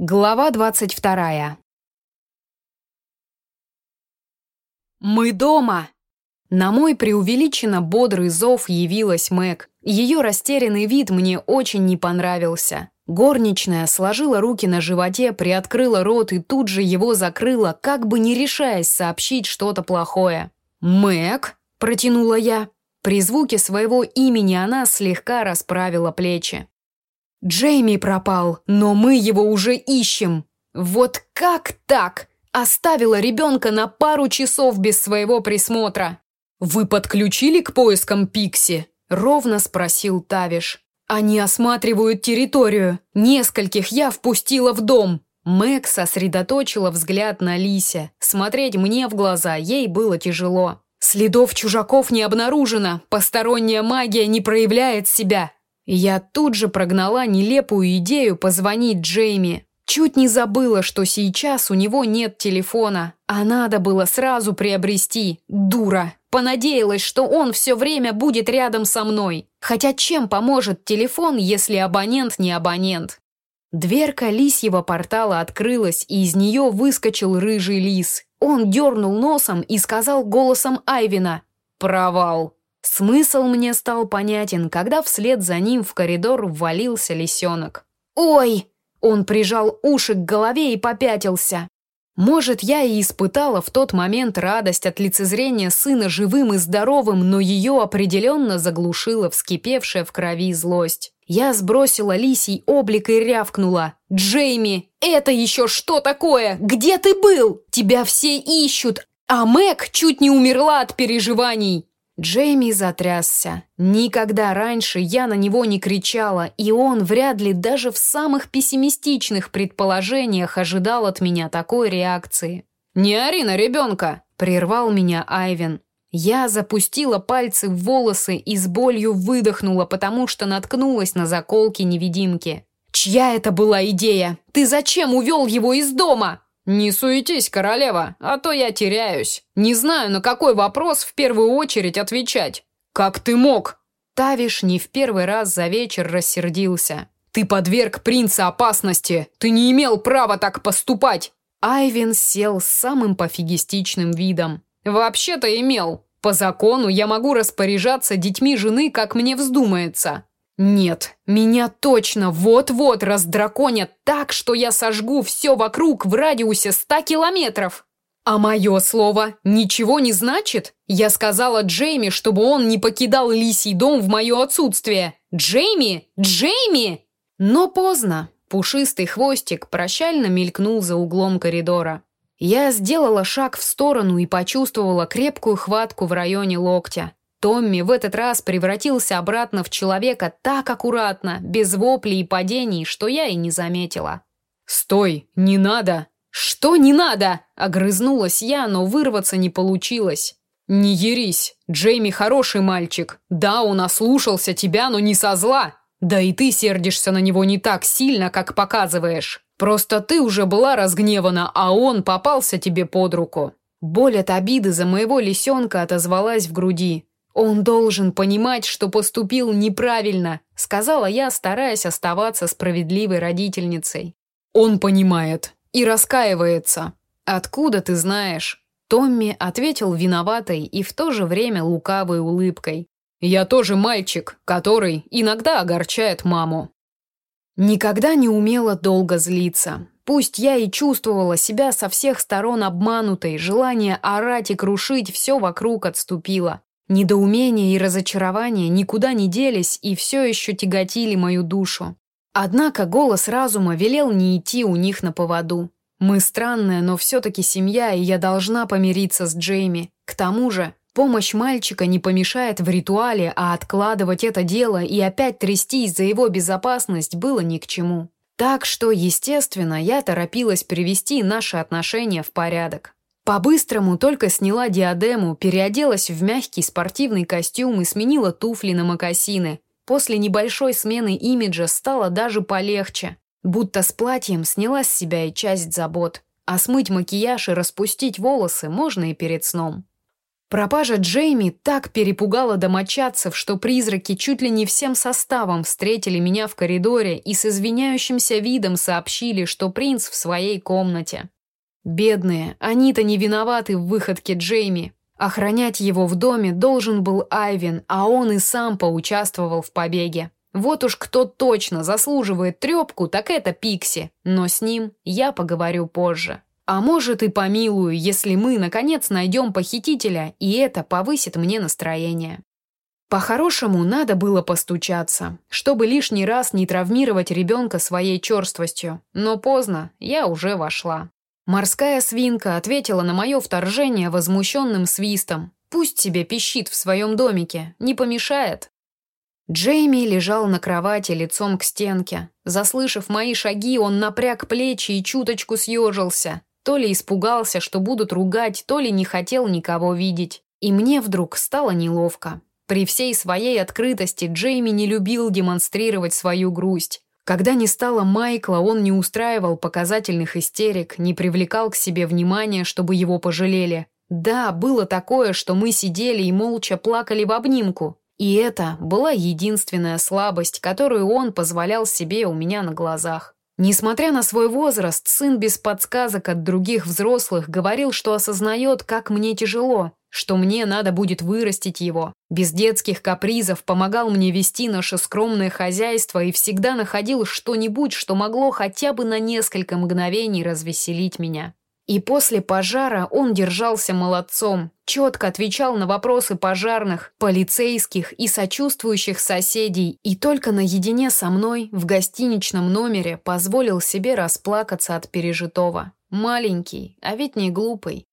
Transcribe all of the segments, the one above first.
Глава двадцать вторая. «Мы дома!» На мой преувеличенно бодрый зов явилась Мэг. Ее растерянный вид мне очень не понравился. Горничная сложила руки на животе, приоткрыла рот и тут же его закрыла, как бы не решаясь сообщить что-то плохое. «Мэг?» – протянула я. При звуке своего имени она слегка расправила плечи. Джейми пропал, но мы его уже ищем. Вот как так? Оставила ребенка на пару часов без своего присмотра. Вы подключили к поискам Пикси? Ровно спросил Тавиш. Они осматривают территорию. Нескольких я впустила в дом. Мэг сосредоточила взгляд на Лисе. Смотреть мне в глаза ей было тяжело. Следов чужаков не обнаружено, посторонняя магия не проявляет себя. Я тут же прогнала нелепую идею позвонить Джейми. Чуть не забыла, что сейчас у него нет телефона, а надо было сразу приобрести. Дура. Понадеялась, что он все время будет рядом со мной. Хотя чем поможет телефон, если абонент не абонент? Дверка лисьего портала открылась, и из нее выскочил рыжий лис. Он дернул носом и сказал голосом Айвина «Провал». Смысл мне стал понятен, когда вслед за ним в коридор ввалился лисенок. «Ой!» Он прижал уши к голове и попятился. Может, я и испытала в тот момент радость от лицезрения сына живым и здоровым, но ее определенно заглушила вскипевшая в крови злость. Я сбросила лисий облик и рявкнула. «Джейми, это еще что такое? Где ты был? Тебя все ищут, а Мэг чуть не умерла от переживаний!» Джейми затрясся. Никогда раньше я на него не кричала, и он вряд ли даже в самых пессимистичных предположениях ожидал от меня такой реакции. «Не ори на ребенка!» – прервал меня Айвен. Я запустила пальцы в волосы и с болью выдохнула, потому что наткнулась на заколки невидимки. «Чья это была идея? Ты зачем увел его из дома?» «Не суетись, королева, а то я теряюсь. Не знаю, на какой вопрос в первую очередь отвечать. Как ты мог?» Тавиш не в первый раз за вечер рассердился. «Ты подверг принца опасности! Ты не имел права так поступать!» Айвен сел с самым пофигистичным видом. «Вообще-то имел. По закону я могу распоряжаться детьми жены, как мне вздумается. Нет, меня точно вот-вот раздраконят так, что я сожгу все вокруг в радиусе ста километров. А мое слово ничего не значит? Я сказала Джейми, чтобы он не покидал лисий дом в мое отсутствие. Джейми! Джейми! Но поздно. Пушистый хвостик прощально мелькнул за углом коридора. Я сделала шаг в сторону и почувствовала крепкую хватку в районе локтя. Томми в этот раз превратился обратно в человека так аккуратно, без воплей и падений, что я и не заметила. «Стой, не надо!» «Что не надо?» – огрызнулась я, но вырваться не получилось. «Не ерись, Джейми хороший мальчик. Да, он ослушался тебя, но не со зла. Да и ты сердишься на него не так сильно, как показываешь. Просто ты уже была разгневана, а он попался тебе под руку». Боль от обиды за моего лисенка отозвалась в груди. «Он должен понимать, что поступил неправильно», — сказала я, стараясь оставаться справедливой родительницей. «Он понимает и раскаивается. Откуда ты знаешь?» Томми ответил виноватой и в то же время лукавой улыбкой. «Я тоже мальчик, который иногда огорчает маму». Никогда не умела долго злиться. Пусть я и чувствовала себя со всех сторон обманутой, желание орать и крушить все вокруг отступило. Недоумение и разочарование никуда не делись и все еще тяготили мою душу. Однако голос разума велел не идти у них на поводу. Мы странная, но все-таки семья, и я должна помириться с Джейми. К тому же, помощь мальчика не помешает в ритуале, а откладывать это дело и опять трястись за его безопасность было ни к чему. Так что, естественно, я торопилась привести наши отношения в порядок. По-быстрому только сняла диадему, переоделась в мягкий спортивный костюм и сменила туфли на мокасины. После небольшой смены имиджа стало даже полегче. Будто с платьем сняла с себя и часть забот. А смыть макияж и распустить волосы можно и перед сном. Пропажа Джейми так перепугала домочадцев, что призраки чуть ли не всем составом встретили меня в коридоре и с извиняющимся видом сообщили, что принц в своей комнате. Бедные, они-то не виноваты в выходке Джейми. Охранять его в доме должен был Айвин, а он и сам поучаствовал в побеге. Вот уж кто точно заслуживает трепку, так это Пикси, но с ним я поговорю позже. А может и помилую, если мы, наконец, найдем похитителя, и это повысит мне настроение. По-хорошему, надо было постучаться, чтобы лишний раз не травмировать ребенка своей черствостью. Но поздно, я уже вошла. Морская свинка ответила на мое вторжение возмущенным свистом. Пусть себе пищит в своем домике, не помешает. Джейми лежал на кровати лицом к стенке. Заслышав мои шаги, он напряг плечи и чуточку съежился. То ли испугался, что будут ругать, то ли не хотел никого видеть. И мне вдруг стало неловко. При всей своей открытости Джейми не любил демонстрировать свою грусть. Когда не стало Майкла, он не устраивал показательных истерик, не привлекал к себе внимания, чтобы его пожалели. Да, было такое, что мы сидели и молча плакали в обнимку. И это была единственная слабость, которую он позволял себе у меня на глазах. Несмотря на свой возраст, сын без подсказок от других взрослых говорил, что осознает, как мне тяжело, что мне надо будет вырастить его. Без детских капризов помогал мне вести наше скромное хозяйство и всегда находил что-нибудь, что могло хотя бы на несколько мгновений развеселить меня. И после пожара он держался молодцом, четко отвечал на вопросы пожарных, полицейских и сочувствующих соседей, и только наедине со мной в гостиничном номере позволил себе расплакаться от пережитого. Маленький, а ведь не глупый.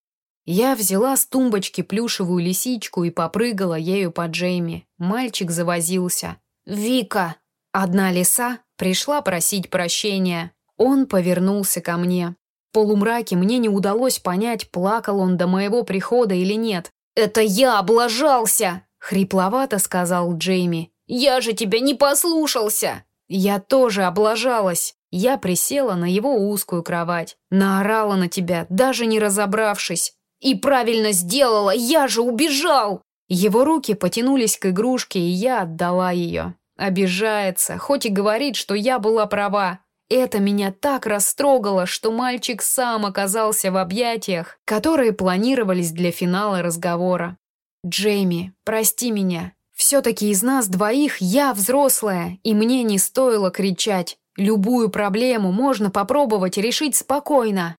Я взяла с тумбочки плюшевую лисичку и попрыгала ею по Джейми. Мальчик завозился. «Вика!» Одна лиса пришла просить прощения. Он повернулся ко мне полумраке мне не удалось понять, плакал он до моего прихода или нет. «Это я облажался!» — хрипловато сказал Джейми. «Я же тебя не послушался!» «Я тоже облажалась!» Я присела на его узкую кровать. Наорала на тебя, даже не разобравшись. «И правильно сделала! Я же убежал!» Его руки потянулись к игрушке, и я отдала ее. Обижается, хоть и говорит, что я была права. Это меня так растрогало, что мальчик сам оказался в объятиях, которые планировались для финала разговора. «Джейми, прости меня. Все-таки из нас двоих я взрослая, и мне не стоило кричать. Любую проблему можно попробовать решить спокойно».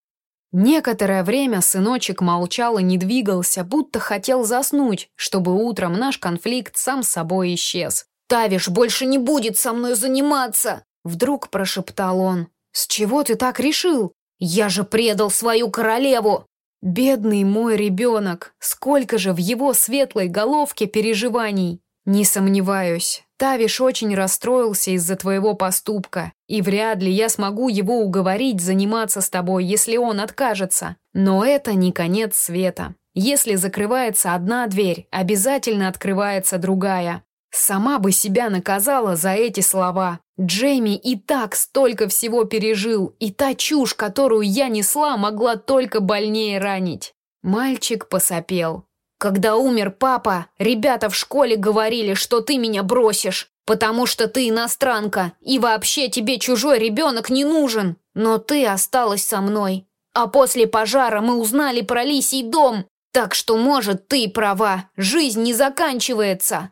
Некоторое время сыночек молчал и не двигался, будто хотел заснуть, чтобы утром наш конфликт сам собой исчез. «Тавиш больше не будет со мной заниматься!» Вдруг прошептал он. «С чего ты так решил? Я же предал свою королеву!» Бедный мой ребенок, сколько же в его светлой головке переживаний. Не сомневаюсь, Тавиш очень расстроился из-за твоего поступка, и вряд ли я смогу его уговорить заниматься с тобой, если он откажется. Но это не конец света. Если закрывается одна дверь, обязательно открывается другая. Сама бы себя наказала за эти слова. Джейми и так столько всего пережил, и та чушь, которую я несла, могла только больнее ранить. Мальчик посопел. Когда умер папа, ребята в школе говорили, что ты меня бросишь, потому что ты иностранка, и вообще тебе чужой ребенок не нужен. Но ты осталась со мной. А после пожара мы узнали про лисий дом, так что, может, ты права, жизнь не заканчивается.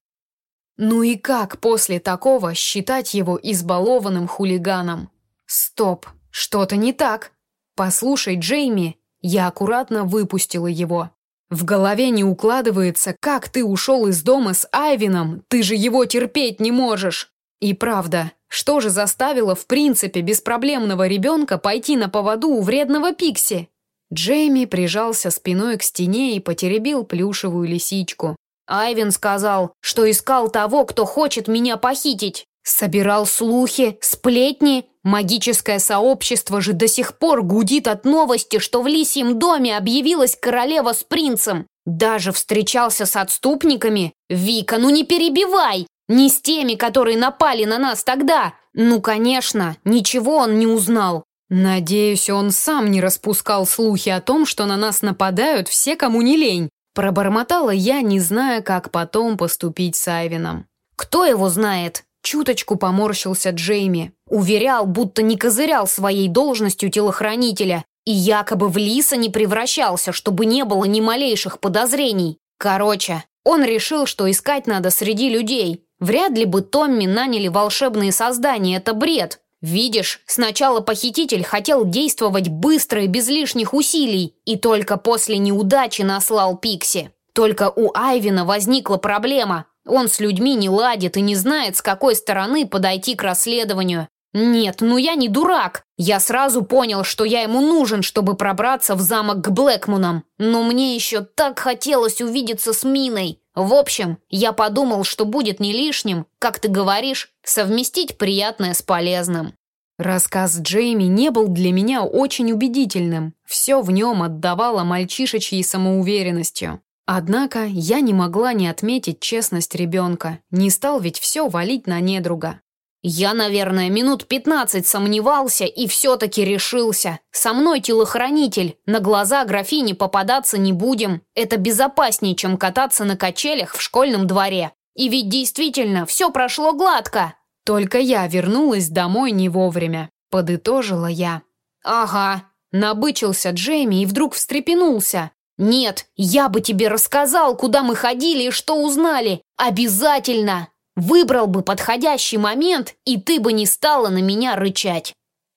Ну и как после такого считать его избалованным хулиганом? Стоп, что-то не так. Послушай, Джейми, я аккуратно выпустила его. В голове не укладывается, как ты ушел из дома с Айвином, ты же его терпеть не можешь. И правда, что же заставило в принципе беспроблемного ребенка пойти на поводу у вредного Пикси? Джейми прижался спиной к стене и потеребил плюшевую лисичку. Айвен сказал, что искал того, кто хочет меня похитить. Собирал слухи, сплетни. Магическое сообщество же до сих пор гудит от новости, что в Лисьем доме объявилась королева с принцем. Даже встречался с отступниками. Вика, ну не перебивай! Не с теми, которые напали на нас тогда. Ну, конечно, ничего он не узнал. Надеюсь, он сам не распускал слухи о том, что на нас нападают все, кому не лень. Пробормотала я, не зная, как потом поступить с Айвином. «Кто его знает?» Чуточку поморщился Джейми. Уверял, будто не козырял своей должностью телохранителя и якобы в лиса не превращался, чтобы не было ни малейших подозрений. Короче, он решил, что искать надо среди людей. Вряд ли бы Томми наняли волшебные создания, это бред. Видишь, сначала похититель хотел действовать быстро и без лишних усилий, и только после неудачи наслал Пикси. Только у Айвина возникла проблема. Он с людьми не ладит и не знает, с какой стороны подойти к расследованию. Нет, ну я не дурак. Я сразу понял, что я ему нужен, чтобы пробраться в замок к Блэкмунам. Но мне еще так хотелось увидеться с Миной. В общем, я подумал, что будет не лишним, как ты говоришь, совместить приятное с полезным. Рассказ Джейми не был для меня очень убедительным. Все в нем отдавало мальчишечьей самоуверенностью. Однако я не могла не отметить честность ребенка. Не стал ведь все валить на недруга. Я, наверное, минут пятнадцать сомневался и все-таки решился. Со мной телохранитель. На глаза графини попадаться не будем. Это безопаснее, чем кататься на качелях в школьном дворе. И ведь действительно все прошло гладко. Только я вернулась домой не вовремя. Подытожила я. Ага. Набычился Джейми и вдруг встрепенулся. «Нет, я бы тебе рассказал, куда мы ходили и что узнали. Обязательно!» Выбрал бы подходящий момент, и ты бы не стала на меня рычать.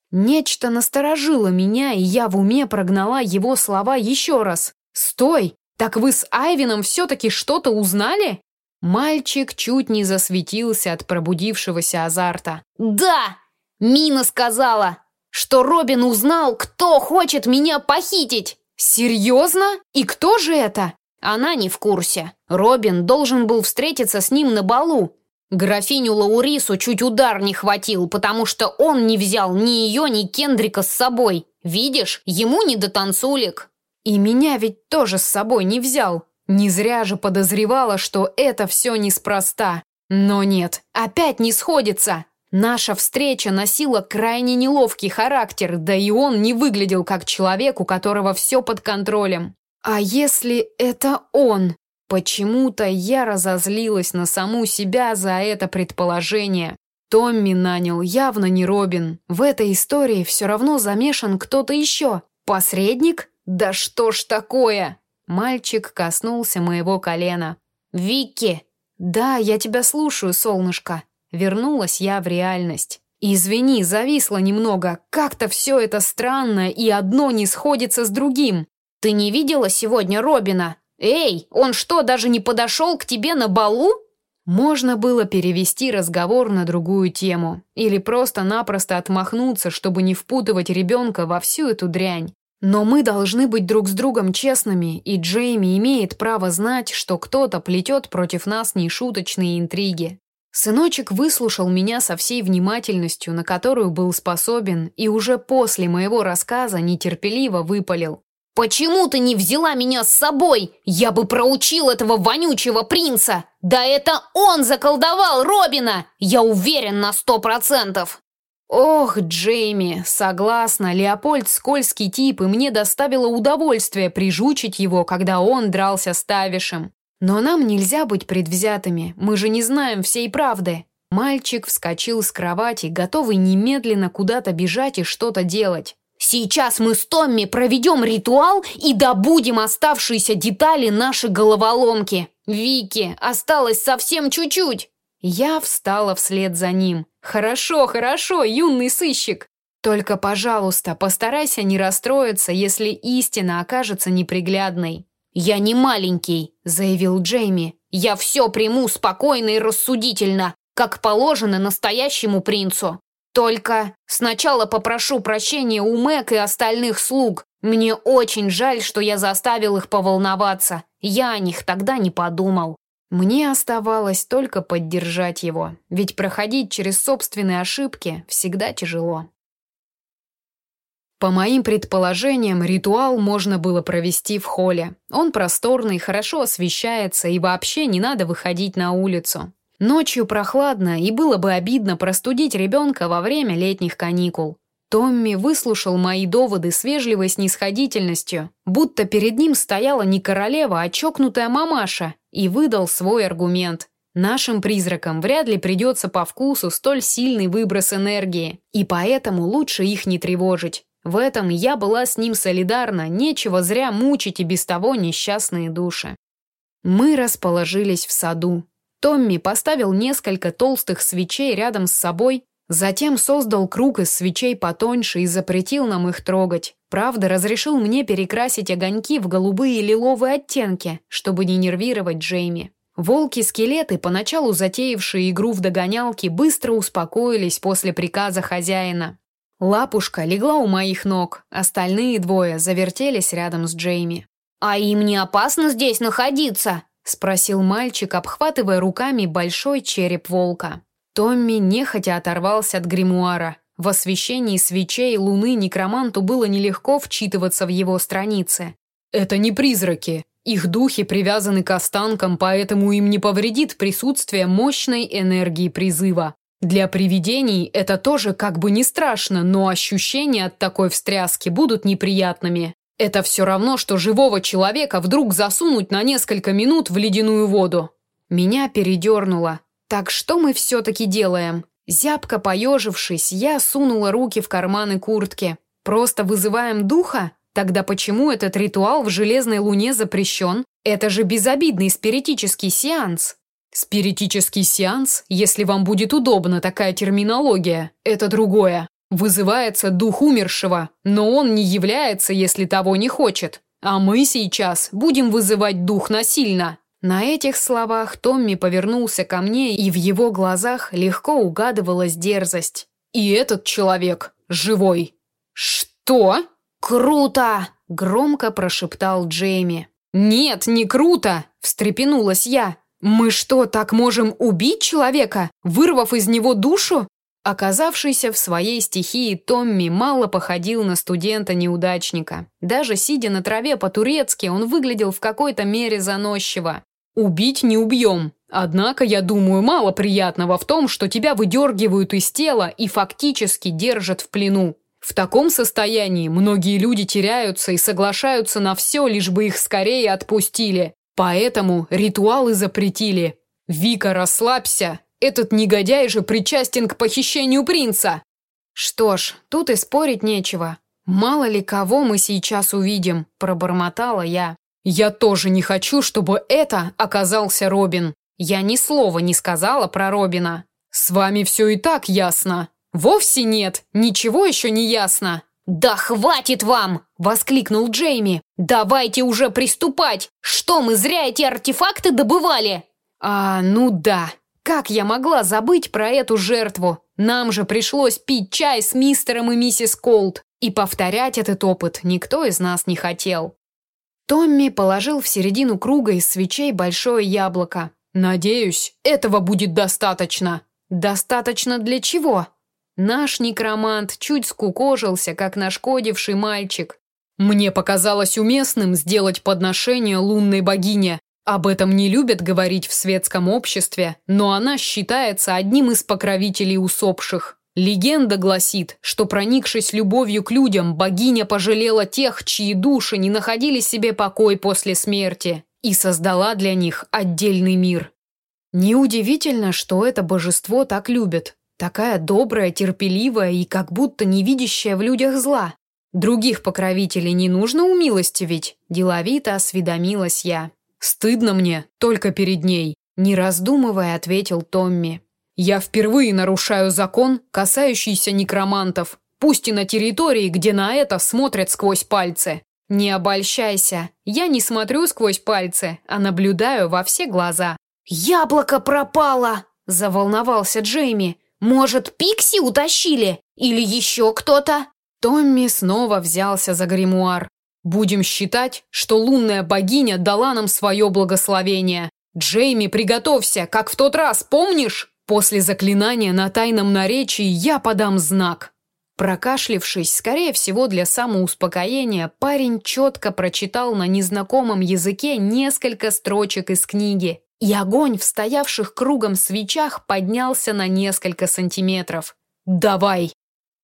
Нечто насторожило меня, и я в уме прогнала его слова еще раз. «Стой! Так вы с Айвином все-таки что-то узнали?» Мальчик чуть не засветился от пробудившегося азарта. «Да! Мина сказала, что Робин узнал, кто хочет меня похитить!» «Серьезно? И кто же это?» Она не в курсе. Робин должен был встретиться с ним на балу, Графиню Лаурису чуть удар не хватил, потому что он не взял ни ее, ни Кендрика с собой. Видишь, ему не до танцулек. И меня ведь тоже с собой не взял. Не зря же подозревала, что это все неспроста. Но нет, опять не сходится. Наша встреча носила крайне неловкий характер, да и он не выглядел как человек, у которого все под контролем. А если это он? Почему-то я разозлилась на саму себя за это предположение. Томми нанял явно не Робин. В этой истории все равно замешан кто-то еще. Посредник? Да что ж такое? Мальчик коснулся моего колена. «Вики!» «Да, я тебя слушаю, солнышко». Вернулась я в реальность. «Извини, зависла немного. Как-то все это странно, и одно не сходится с другим». «Ты не видела сегодня Робина?» «Эй, он что, даже не подошел к тебе на балу?» Можно было перевести разговор на другую тему или просто-напросто отмахнуться, чтобы не впутывать ребенка во всю эту дрянь. Но мы должны быть друг с другом честными, и Джейми имеет право знать, что кто-то плетет против нас нешуточные интриги. Сыночек выслушал меня со всей внимательностью, на которую был способен, и уже после моего рассказа нетерпеливо выпалил. «Почему ты не взяла меня с собой? Я бы проучил этого вонючего принца! Да это он заколдовал Робина! Я уверен на сто процентов!» «Ох, Джейми, согласна, Леопольд скользкий тип, и мне доставило удовольствие прижучить его, когда он дрался с Тавишем. Но нам нельзя быть предвзятыми, мы же не знаем всей правды». Мальчик вскочил с кровати, готовый немедленно куда-то бежать и что-то делать. Сейчас мы с Томми проведем ритуал и добудем оставшиеся детали нашей головоломки. Вики, осталось совсем чуть-чуть. Я встала вслед за ним. Хорошо, хорошо, юный сыщик. Только, пожалуйста, постарайся не расстроиться, если истина окажется неприглядной. Я не маленький, заявил Джейми. Я все приму спокойно и рассудительно, как положено настоящему принцу. Только сначала попрошу прощения у Мэг и остальных слуг. Мне очень жаль, что я заставил их поволноваться. Я о них тогда не подумал. Мне оставалось только поддержать его, ведь проходить через собственные ошибки всегда тяжело. По моим предположениям, ритуал можно было провести в холле. Он просторный, хорошо освещается и вообще не надо выходить на улицу. Ночью прохладно, и было бы обидно простудить ребенка во время летних каникул. Томми выслушал мои доводы с вежливой снисходительностью, будто перед ним стояла не королева, а чокнутая мамаша, и выдал свой аргумент. Нашим призракам вряд ли придется по вкусу столь сильный выброс энергии, и поэтому лучше их не тревожить. В этом я была с ним солидарна, нечего зря мучить и без того несчастные души. Мы расположились в саду. Томми поставил несколько толстых свечей рядом с собой Затем создал круг из свечей потоньше и запретил нам их трогать. Правда, разрешил мне перекрасить огоньки в голубые и лиловые оттенки, чтобы не нервировать Джейми. Волки-скелеты, поначалу затеявшие игру в догонялки, быстро успокоились после приказа хозяина. Лапушка легла у моих ног, остальные двое завертелись рядом с Джейми. «А им не опасно здесь находиться?» – спросил мальчик, обхватывая руками большой череп волка. Томми нехотя оторвался от гримуара. В освещении свечей луны некроманту было нелегко вчитываться в его страницы. «Это не призраки. Их духи привязаны к останкам, поэтому им не повредит присутствие мощной энергии призыва. Для привидений это тоже как бы не страшно, но ощущения от такой встряски будут неприятными. Это все равно, что живого человека вдруг засунуть на несколько минут в ледяную воду». Меня передернуло. Так что мы все-таки делаем? Зябко поежившись, я сунула руки в карманы куртки. Просто вызываем духа? Тогда почему этот ритуал в Железной Луне запрещен? Это же безобидный спиритический сеанс. Спиритический сеанс, если вам будет удобна такая терминология, это другое. Вызывается дух умершего, но он не является, если того не хочет. А мы сейчас будем вызывать дух насильно. На этих словах Томми повернулся ко мне, и в его глазах легко угадывалась дерзость. «И этот человек живой». «Что?» «Круто!» – громко прошептал Джейми. «Нет, не круто!» – встрепенулась я. «Мы что, так можем убить человека, вырвав из него душу?» Оказавшийся в своей стихии, Томми мало походил на студента-неудачника. Даже сидя на траве по-турецки, он выглядел в какой-то мере заносчиво. «Убить не убьем. Однако, я думаю, мало приятного в том, что тебя выдергивают из тела и фактически держат в плену. В таком состоянии многие люди теряются и соглашаются на все, лишь бы их скорее отпустили. Поэтому ритуалы запретили. Вика, расслабься, этот негодяй же причастен к похищению принца. Что ж, тут и спорить нечего. Мало ли кого мы сейчас увидим, пробормотала я. Я тоже не хочу, чтобы это оказался Робин. Я ни слова не сказала про Робина. С вами все и так ясно. Вовсе нет, ничего еще не ясно. Да хватит вам, воскликнул Джейми. Давайте уже приступать. Что мы зря эти артефакты добывали? А, ну да. Как я могла забыть про эту жертву? Нам же пришлось пить чай с мистером и миссис Колд, и повторять этот опыт никто из нас не хотел. Томми положил в середину круга из свечей большое яблоко. «Надеюсь, этого будет достаточно». «Достаточно для чего?» Наш некромант чуть скукожился, как нашкодивший мальчик. Мне показалось уместным сделать подношение лунной богине, об этом не любят говорить в светском обществе, но она считается одним из покровителей усопших. Легенда гласит, что проникшись любовью к людям, богиня пожалела тех, чьи души не находили себе покой после смерти, и создала для них отдельный мир. Неудивительно, что это божество так любят. Такая добрая, терпеливая и как будто не видящая в людях зла. Других покровителей не нужно умилостивить, деловито осведомилась я. «Стыдно мне, только перед ней», – не раздумывая ответил Томми. «Я впервые нарушаю закон, касающийся некромантов, пусть и на территории, где на это смотрят сквозь пальцы. Не обольщайся, я не смотрю сквозь пальцы, а наблюдаю во все глаза». «Яблоко пропало!» – заволновался Джейми. «Может, Пикси утащили? Или еще кто-то?» Томми снова взялся за гримуар. Будем считать, что лунная богиня дала нам свое благословение. Джейми, приготовься, как в тот раз, помнишь? После заклинания на тайном наречии я подам знак. Прокашлившись, скорее всего для самоуспокоения, парень четко прочитал на незнакомом языке несколько строчек из книги, и огонь в стоявших кругом свечах поднялся на несколько сантиметров. «Давай!»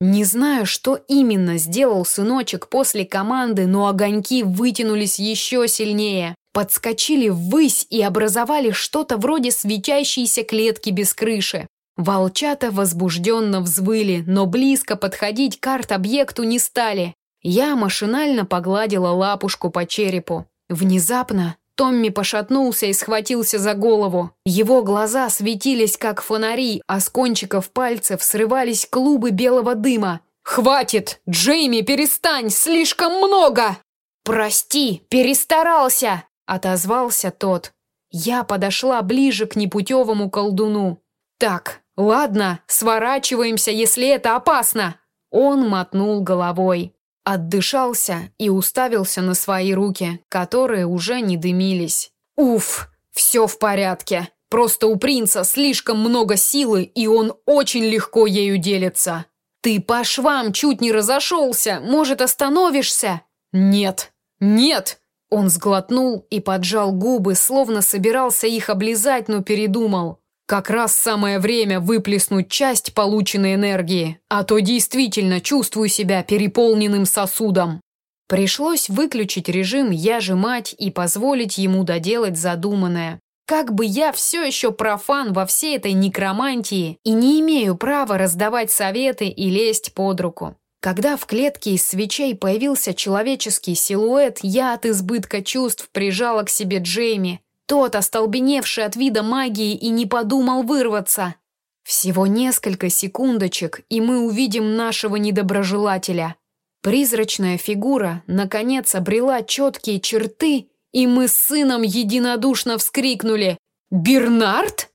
Не знаю, что именно сделал сыночек после команды, но огоньки вытянулись еще сильнее, подскочили ввысь и образовали что-то вроде светящейся клетки без крыши. Волчата возбужденно взвыли, но близко подходить к арт-объекту не стали. Я машинально погладила лапушку по черепу. Внезапно Томми пошатнулся и схватился за голову. Его глаза светились, как фонари, а с кончиков пальцев срывались клубы белого дыма. «Хватит! Джейми, перестань! Слишком много!» «Прости, перестарался!» – отозвался тот. Я подошла ближе к непутевому колдуну. «Так, ладно, сворачиваемся, если это опасно!» Он мотнул головой. Отдышался и уставился на свои руки, которые уже не дымились. «Уф, все в порядке. Просто у принца слишком много силы, и он очень легко ею делится. Ты по швам чуть не разошелся. Может, остановишься?» «Нет, нет!» Он сглотнул и поджал губы, словно собирался их облизать, но передумал. Как раз самое время выплеснуть часть полученной энергии, а то действительно чувствую себя переполненным сосудом. Пришлось выключить режим «я же мать» и позволить ему доделать задуманное. Как бы я все еще профан во всей этой некромантии и не имею права раздавать советы и лезть под руку. Когда в клетке из свечей появился человеческий силуэт, я от избытка чувств прижала к себе Джейми, тот, остолбеневший от вида магии, и не подумал вырваться. Всего несколько секундочек, и мы увидим нашего недоброжелателя. Призрачная фигура, наконец, обрела четкие черты, и мы с сыном единодушно вскрикнули «Бернард?»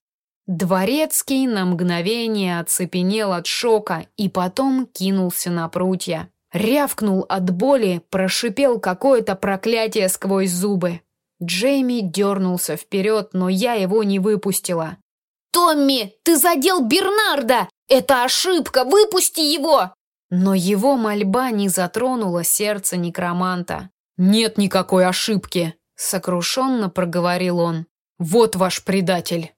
Дворецкий на мгновение оцепенел от шока и потом кинулся на прутья. Рявкнул от боли, прошипел какое-то проклятие сквозь зубы. Джейми дернулся вперед, но я его не выпустила. «Томми, ты задел Бернарда! Это ошибка! Выпусти его!» Но его мольба не затронула сердце некроманта. «Нет никакой ошибки!» — сокрушенно проговорил он. «Вот ваш предатель!»